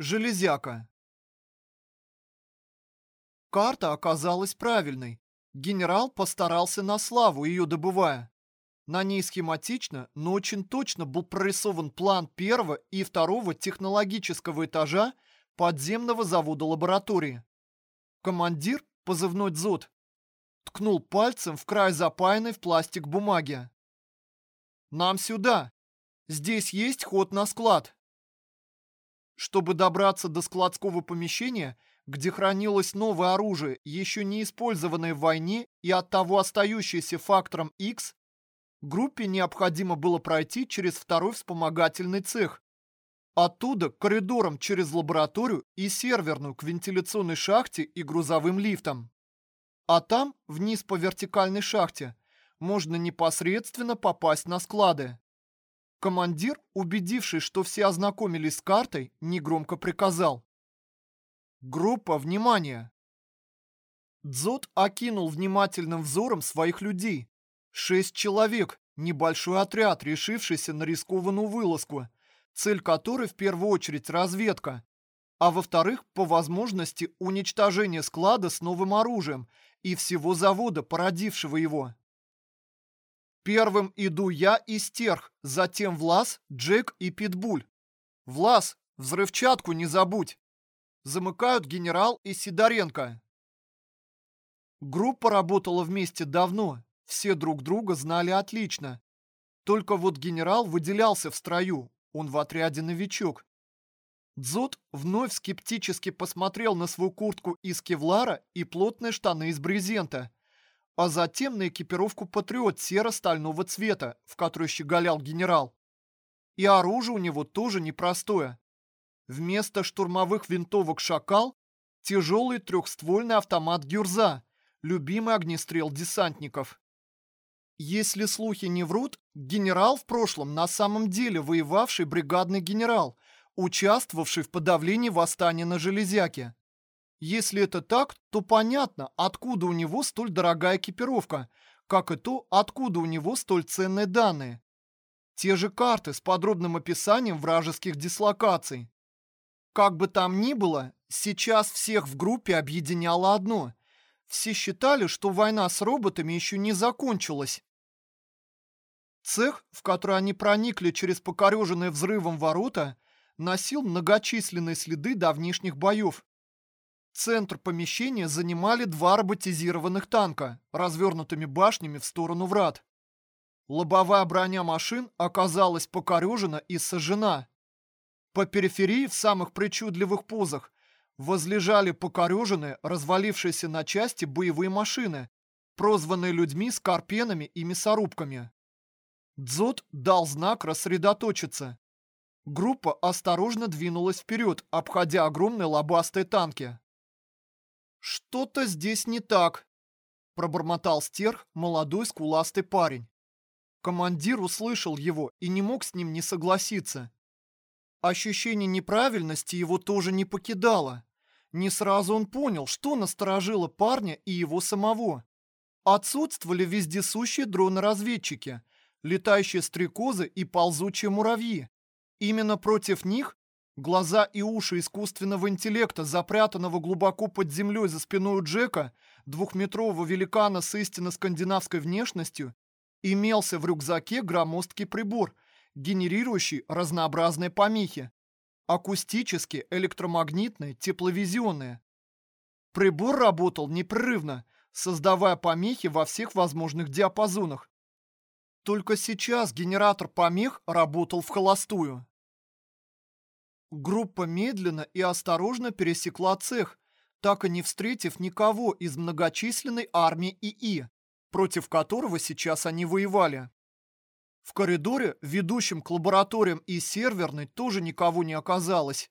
Железяка. Карта оказалась правильной. Генерал постарался на славу, ее добывая. На ней схематично, но очень точно был прорисован план первого и второго технологического этажа подземного завода лаборатории. Командир, позывной Дзот, ткнул пальцем в край запаянной в пластик бумаги. «Нам сюда! Здесь есть ход на склад!» Чтобы добраться до складского помещения, где хранилось новое оружие, еще не использованное в войне и оттого остающееся фактором X, группе необходимо было пройти через второй вспомогательный цех. Оттуда коридором через лабораторию и серверную к вентиляционной шахте и грузовым лифтам. А там, вниз по вертикальной шахте, можно непосредственно попасть на склады. Командир, убедившись, что все ознакомились с картой, негромко приказал. «Группа, внимание!» Дзот окинул внимательным взором своих людей. Шесть человек, небольшой отряд, решившийся на рискованную вылазку, цель которой в первую очередь разведка, а во-вторых, по возможности уничтожение склада с новым оружием и всего завода, породившего его. Первым иду я и Стерх, затем Влас, Джек и Питбуль. Влас, взрывчатку не забудь. Замыкают генерал и Сидоренко. Группа работала вместе давно, все друг друга знали отлично. Только вот генерал выделялся в строю, он в отряде новичок. Дзот вновь скептически посмотрел на свою куртку из кевлара и плотные штаны из брезента – а затем на экипировку «Патриот» серо-стального цвета, в которой щеголял генерал. И оружие у него тоже непростое. Вместо штурмовых винтовок «Шакал» тяжелый трехствольный автомат «Гюрза», любимый огнестрел десантников. Если слухи не врут, генерал в прошлом на самом деле воевавший бригадный генерал, участвовавший в подавлении восстания на Железяке. Если это так, то понятно, откуда у него столь дорогая экипировка, как и то, откуда у него столь ценные данные. Те же карты с подробным описанием вражеских дислокаций. Как бы там ни было, сейчас всех в группе объединяло одно. Все считали, что война с роботами еще не закончилась. Цех, в который они проникли через покореженные взрывом ворота, носил многочисленные следы давнишних боев. Центр помещения занимали два роботизированных танка, развернутыми башнями в сторону врат. Лобовая броня машин оказалась покорежена и сожжена. По периферии в самых причудливых позах возлежали покореженные, развалившиеся на части боевые машины, прозванные людьми скорпенами и мясорубками. Дзот дал знак рассредоточиться. Группа осторожно двинулась вперед, обходя огромные лобастые танки. «Что-то здесь не так», – пробормотал стерх, молодой скуластый парень. Командир услышал его и не мог с ним не согласиться. Ощущение неправильности его тоже не покидало. Не сразу он понял, что насторожило парня и его самого. Отсутствовали вездесущие дроны-разведчики, летающие стрекозы и ползучие муравьи. Именно против них Глаза и уши искусственного интеллекта, запрятанного глубоко под землей за спиной Джека, двухметрового великана с истинно скандинавской внешностью, имелся в рюкзаке громоздкий прибор, генерирующий разнообразные помехи. Акустические, электромагнитные, тепловизионные. Прибор работал непрерывно, создавая помехи во всех возможных диапазонах. Только сейчас генератор помех работал в холостую. Группа медленно и осторожно пересекла цех, так и не встретив никого из многочисленной армии ИИ, против которого сейчас они воевали. В коридоре, ведущем к лабораториям и серверной, тоже никого не оказалось.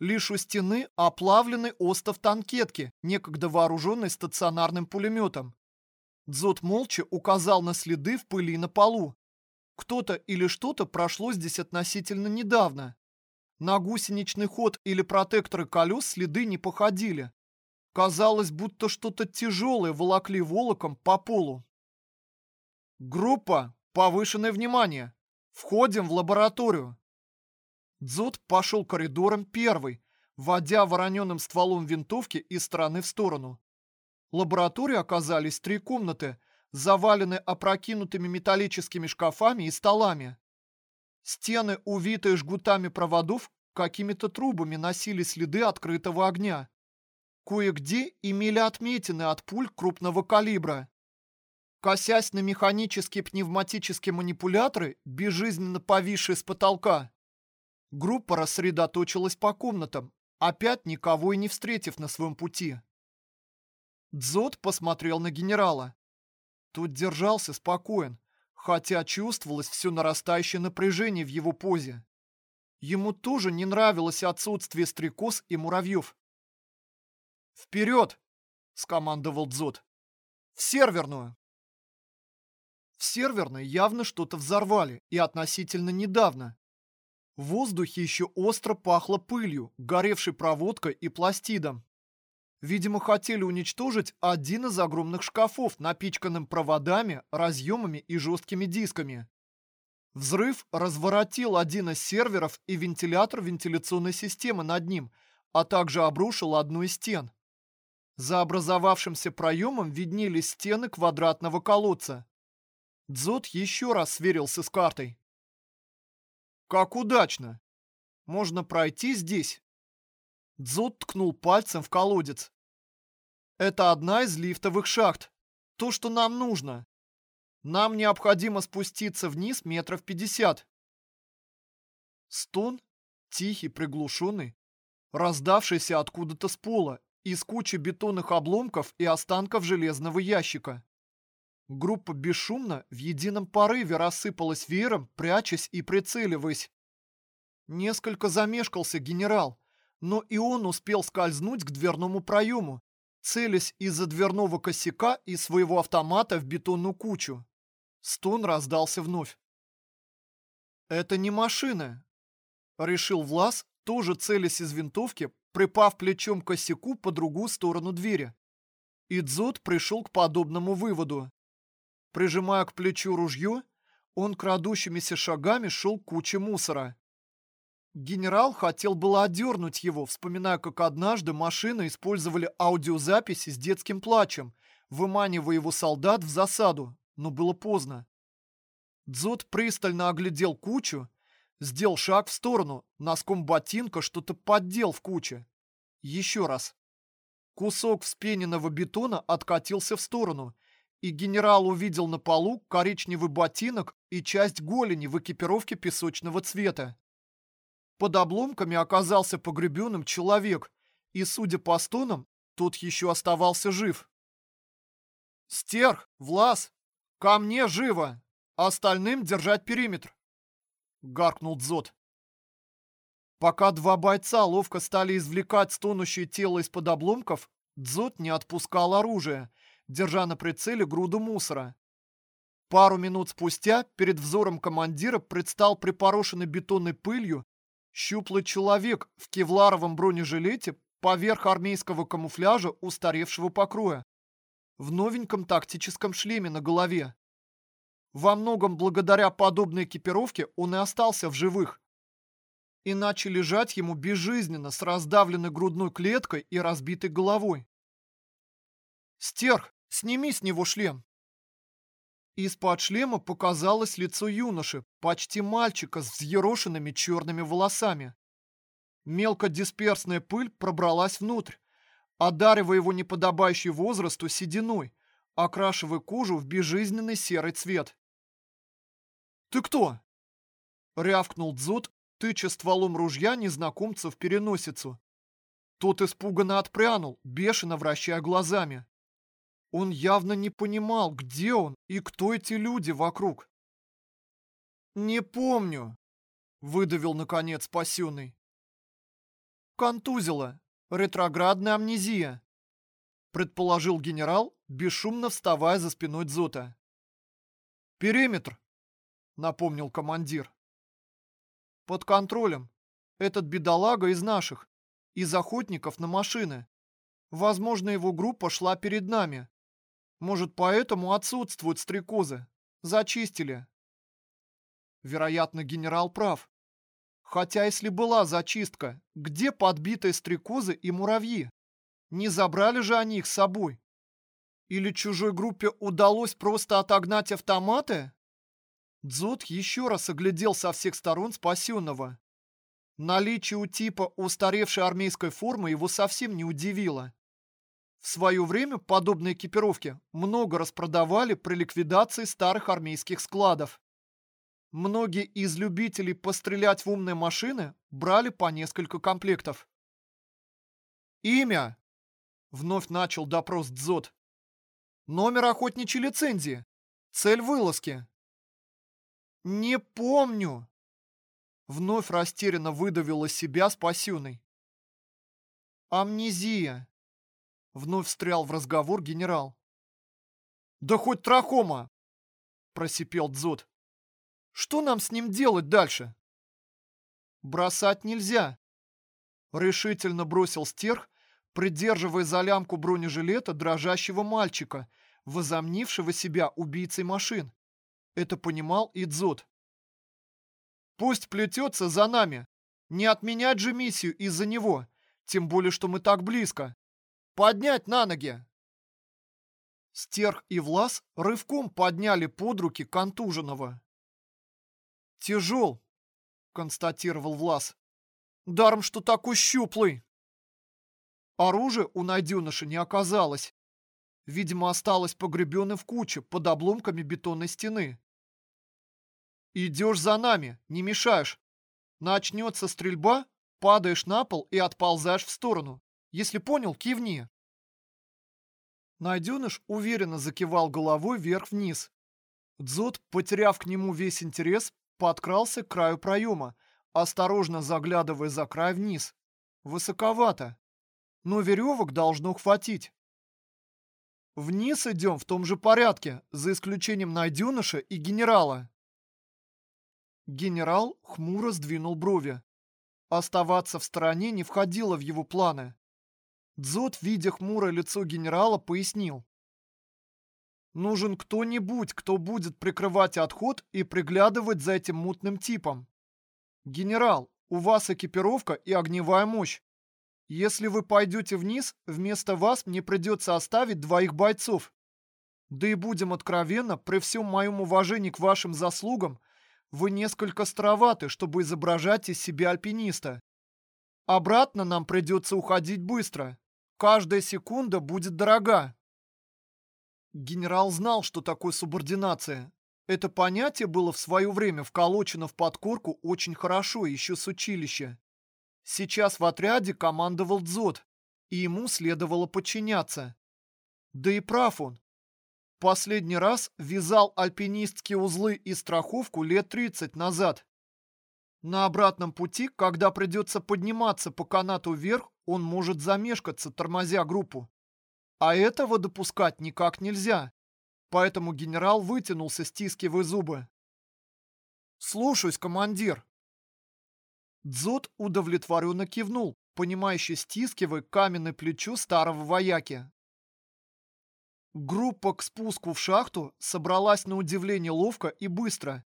Лишь у стены оплавленный остов танкетки, некогда вооруженный стационарным пулеметом. Дзот молча указал на следы в пыли на полу. Кто-то или что-то прошло здесь относительно недавно. На гусеничный ход или протекторы колес следы не походили. Казалось, будто что-то тяжелое волокли волоком по полу. Группа, повышенное внимание. Входим в лабораторию. Дзот пошел коридором первый, водя вороненым стволом винтовки из стороны в сторону. Лаборатории оказались три комнаты, завалены опрокинутыми металлическими шкафами и столами. Стены, увитые жгутами проводов, какими-то трубами носили следы открытого огня. Кое-где имели отметины от пуль крупного калибра. Косясь на механические пневматические манипуляторы, безжизненно повисшие с потолка, группа рассредоточилась по комнатам, опять никого и не встретив на своем пути. Дзот посмотрел на генерала. Тот держался спокоен, хотя чувствовалось все нарастающее напряжение в его позе. Ему тоже не нравилось отсутствие стрекоз и муравьев. «Вперед!» – скомандовал Дзот. «В серверную!» В серверной явно что-то взорвали, и относительно недавно. В воздухе еще остро пахло пылью, горевшей проводкой и пластидом. Видимо, хотели уничтожить один из огромных шкафов, напичканным проводами, разъемами и жесткими дисками. Взрыв разворотил один из серверов и вентилятор вентиляционной системы над ним, а также обрушил одну из стен. За образовавшимся проемом виднелись стены квадратного колодца. Дзот еще раз сверился с картой. «Как удачно! Можно пройти здесь?» Дзот ткнул пальцем в колодец. «Это одна из лифтовых шахт. То, что нам нужно. Нам необходимо спуститься вниз метров пятьдесят». Стон, тихий, приглушенный, раздавшийся откуда-то с пола, из кучи бетонных обломков и останков железного ящика. Группа бесшумно в едином порыве рассыпалась веером, прячась и прицеливаясь. Несколько замешкался генерал, но и он успел скользнуть к дверному проему, целясь из-за дверного косяка и своего автомата в бетонную кучу. Стон раздался вновь. «Это не машина», — решил Влас, тоже целясь из винтовки, припав плечом к косяку по другую сторону двери. Идзот пришел к подобному выводу. Прижимая к плечу ружье, он крадущимися шагами шел к куче мусора. Генерал хотел было отдернуть его, вспоминая, как однажды машины использовали аудиозаписи с детским плачем, выманивая его солдат в засаду, но было поздно. Дзот пристально оглядел кучу, сделал шаг в сторону, носком ботинка что-то поддел в куче. Еще раз. Кусок вспененного бетона откатился в сторону – и генерал увидел на полу коричневый ботинок и часть голени в экипировке песочного цвета. Под обломками оказался погребенным человек, и, судя по стонам, тот еще оставался жив. «Стерх, Влас, ко мне живо! Остальным держать периметр!» — гаркнул Дзот. Пока два бойца ловко стали извлекать стонущее тело из-под обломков, Дзот не отпускал оружие — держа на прицеле груду мусора. Пару минут спустя перед взором командира предстал припорошенный бетонной пылью щуплый человек в кевларовом бронежилете поверх армейского камуфляжа устаревшего покроя, в новеньком тактическом шлеме на голове. Во многом благодаря подобной экипировке он и остался в живых. Иначе лежать ему безжизненно с раздавленной грудной клеткой и разбитой головой. «Стерх, Сними с него шлем!» Из-под шлема показалось лицо юноши, почти мальчика с взъерошенными черными волосами. Мелкодисперсная пыль пробралась внутрь, одаривая его неподобающий возрасту сединой, окрашивая кожу в безжизненный серый цвет. «Ты кто?» — рявкнул Дзот, тыча стволом ружья незнакомца в переносицу. Тот испуганно отпрянул, бешено вращая глазами. Он явно не понимал, где он и кто эти люди вокруг. «Не помню», — выдавил наконец спасенный. «Контузила. Ретроградная амнезия», — предположил генерал, бесшумно вставая за спиной Дзота. «Периметр», — напомнил командир. «Под контролем. Этот бедолага из наших, из охотников на машины. Возможно, его группа шла перед нами. Может, поэтому отсутствуют стрекозы. Зачистили. Вероятно, генерал прав. Хотя если была зачистка, где подбитые стрекозы и муравьи? Не забрали же они их с собой? Или чужой группе удалось просто отогнать автоматы? Дзот еще раз оглядел со всех сторон спасенного. Наличие у типа устаревшей армейской формы его совсем не удивило. В свое время подобные экипировки много распродавали при ликвидации старых армейских складов. Многие из любителей пострелять в умные машины брали по несколько комплектов. «Имя!» — вновь начал допрос Дзот. «Номер охотничьей лицензии. Цель вылазки». «Не помню!» Вновь растерянно выдавил из себя спасенный. «Амнезия!» Вновь встрял в разговор генерал. «Да хоть трахома!» Просипел Дзот. Что нам с ним делать дальше? Бросать нельзя. Решительно бросил стерх, придерживая за лямку бронежилета дрожащего мальчика, возомнившего себя убийцей машин. Это понимал и Дзот. Пусть плетется за нами. Не отменять же миссию из-за него, тем более, что мы так близко. Поднять на ноги! Стерх и Влас рывком подняли под руки контуженного. «Тяжел», — констатировал Влас. «Даром, что такой щуплый». Оружия у найденыша не оказалось. Видимо, осталось погребенным в куче под обломками бетонной стены. «Идешь за нами, не мешаешь. Начнется стрельба, падаешь на пол и отползаешь в сторону. Если понял, кивни». Найденыш уверенно закивал головой вверх-вниз. Дзот, потеряв к нему весь интерес, подкрался к краю проема, осторожно заглядывая за край вниз. Высоковато. Но веревок должно хватить. Вниз идем в том же порядке, за исключением найденыша и генерала. Генерал хмуро сдвинул брови. Оставаться в стороне не входило в его планы. Дзот, видя хмурое лицо генерала, пояснил. Нужен кто-нибудь, кто будет прикрывать отход и приглядывать за этим мутным типом. Генерал, у вас экипировка и огневая мощь. Если вы пойдете вниз, вместо вас мне придется оставить двоих бойцов. Да и будем откровенно, при всем моем уважении к вашим заслугам, вы несколько староваты, чтобы изображать из себя альпиниста. Обратно нам придется уходить быстро. Каждая секунда будет дорога. Генерал знал, что такое субординация. Это понятие было в свое время вколочено в подкорку очень хорошо еще с училища. Сейчас в отряде командовал Дзот, и ему следовало подчиняться. Да и прав он. Последний раз вязал альпинистские узлы и страховку лет 30 назад. На обратном пути, когда придется подниматься по канату вверх, он может замешкаться, тормозя группу. А этого допускать никак нельзя. Поэтому генерал вытянулся, стискивая зубы. «Слушаюсь, командир!» Дзот удовлетворенно кивнул, понимающе стискивая каменное плечо старого вояки. Группа к спуску в шахту собралась на удивление ловко и быстро.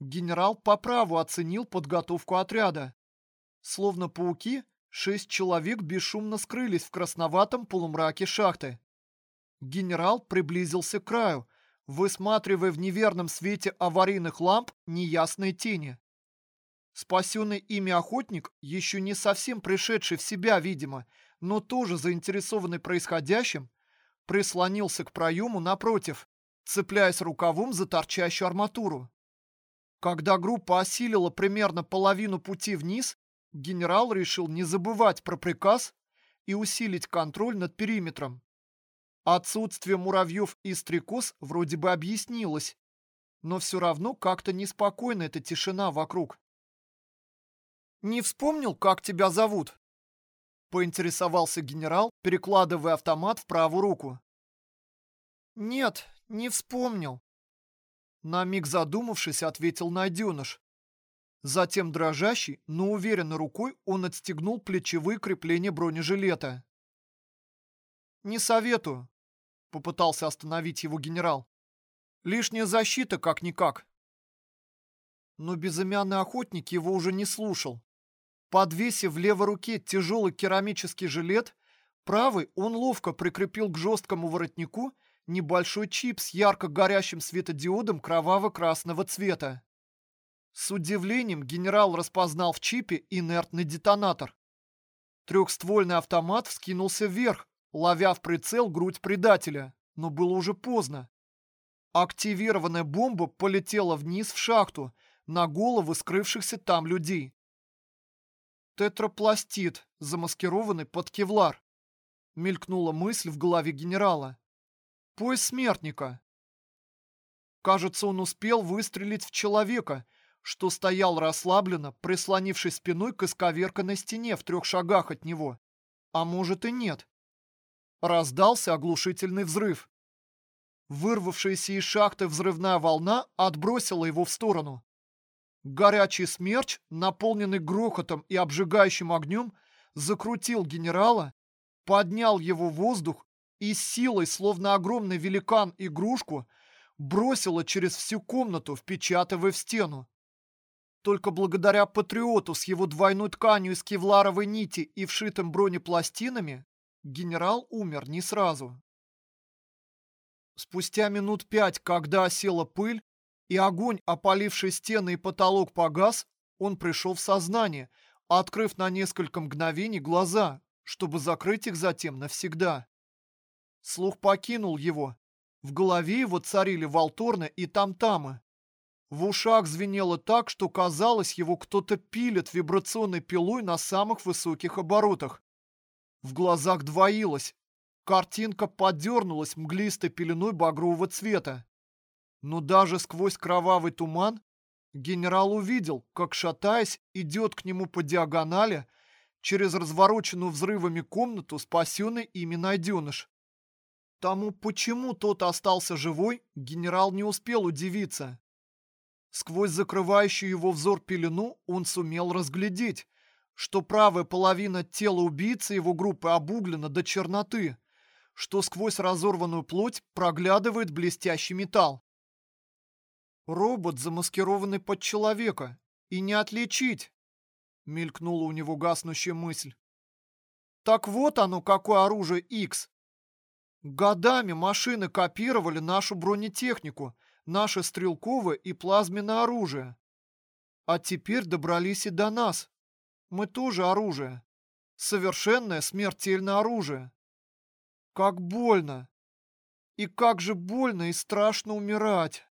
Генерал по праву оценил подготовку отряда. Словно пауки, Шесть человек бесшумно скрылись в красноватом полумраке шахты. Генерал приблизился к краю, высматривая в неверном свете аварийных ламп неясные тени. Спасенный ими охотник, еще не совсем пришедший в себя, видимо, но тоже заинтересованный происходящим, прислонился к проему напротив, цепляясь рукавом за торчащую арматуру. Когда группа осилила примерно половину пути вниз, генерал решил не забывать про приказ и усилить контроль над периметром. Отсутствие муравьев и стрекоз вроде бы объяснилось, но все равно как-то неспокойна эта тишина вокруг. «Не вспомнил, как тебя зовут?» Поинтересовался генерал, перекладывая автомат в правую руку. «Нет, не вспомнил». На миг задумавшись, ответил найденыш. Затем дрожащий, но уверенной рукой он отстегнул плечевые крепления бронежилета. «Не советую», — попытался остановить его генерал. «Лишняя защита как-никак». но безымянный охотник его уже не слушал. Подвесив в левой руке тяжелый керамический жилет, правый он ловко прикрепил к жесткому воротнику небольшой чип с ярко горящим светодиодом кроваво-красного цвета. С удивлением генерал распознал в чипе инертный детонатор. Трехствольный автомат вскинулся вверх, ловя в прицел грудь предателя, но было уже поздно. Активированная бомба полетела вниз в шахту, на головы скрывшихся там людей. Тетрапластит, замаскированный под кевлар. Мелькнула мысль в голове генерала. Пояс смертника. Кажется, он успел выстрелить в человека, что стоял расслабленно, прислонившись спиной к исковерканной стене в трех шагах от него. А может и нет. Раздался оглушительный взрыв. Вырвавшаяся из шахты взрывная волна отбросила его в сторону. Горячий смерч, наполненный грохотом и обжигающим огнем, закрутил генерала, поднял его в воздух и силой, словно огромный великан игрушку, бросило через всю комнату, впечатывая в стену. Только благодаря патриоту с его двойной тканью из кевларовой нити и вшитым бронепластинами генерал умер не сразу. Спустя минут пять, когда осела пыль, и огонь, опаливший стены и потолок, погас, он пришел в сознание, открыв на несколько мгновений глаза, чтобы закрыть их затем навсегда. Слух покинул его. В голове его царили волторны и тамтамы. В ушах звенело так, что казалось, его кто-то пилит вибрационной пилой на самых высоких оборотах. В глазах двоилось. Картинка подернулась мглистой пеленой багрового цвета. Но даже сквозь кровавый туман генерал увидел, как, шатаясь, идет к нему по диагонали через развороченную взрывами комнату спасенный ими найденыш. Тому, почему тот остался живой, генерал не успел удивиться. Сквозь закрывающую его взор пелену он сумел разглядеть, что правая половина тела убийцы его группы обуглена до черноты, что сквозь разорванную плоть проглядывает блестящий металл. Робот, замаскированный под человека. И не отличить. Мелькнула у него гаснущая мысль. Так вот оно, какое оружие X. Годами машины копировали нашу бронетехнику, наше стрелковое и плазменное оружие. А теперь добрались и до нас. Мы тоже оружие. Совершенное смертельное оружие. Как больно. И как же больно и страшно умирать.